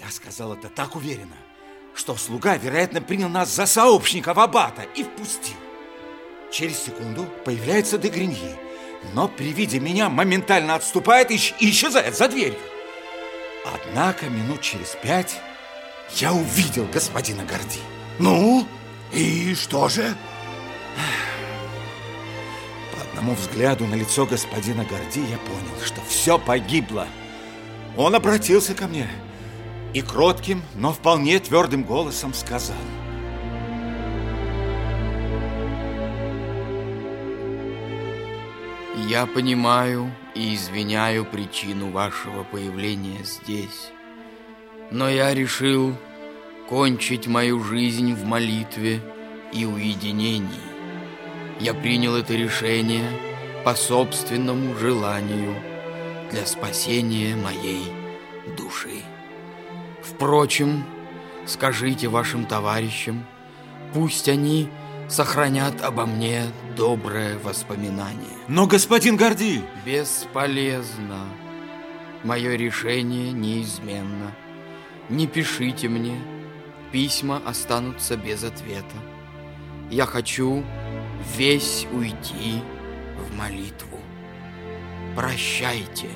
Я сказал это так уверенно, что слуга, вероятно, принял нас за сообщников аббата и впустил. Через секунду появляется Дегриньи, но при виде меня моментально отступает и исчезает за дверью. Однако минут через пять я увидел господина Горди. Ну, и что же? По одному взгляду на лицо господина Горди я понял, что все погибло. Он обратился ко мне и кротким, но вполне твердым голосом сказал. Я понимаю и извиняю причину вашего появления здесь, но я решил кончить мою жизнь в молитве и уединении. Я принял это решение по собственному желанию для спасения моей души. Впрочем, скажите вашим товарищам, пусть они сохранят обо мне доброе воспоминание. Но, господин Горди... Бесполезно. Мое решение неизменно. Не пишите мне, письма останутся без ответа. Я хочу весь уйти в молитву. Прощайте.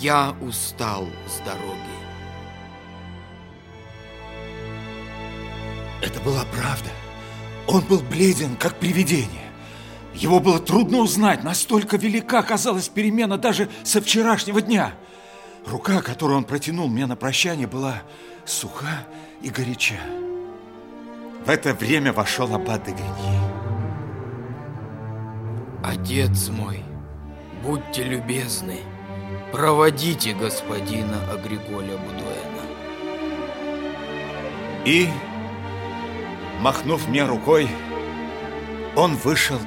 Я устал с дороги. Это была правда. Он был бледен, как привидение. Его было трудно узнать, настолько велика казалась перемена даже со вчерашнего дня. Рука, которую он протянул мне на прощание, была суха и горяча. В это время вошел аббат де Гриньи. Отец мой, будьте любезны, проводите господина Агриголя Будуэна. И, махнув мне рукой, он вышел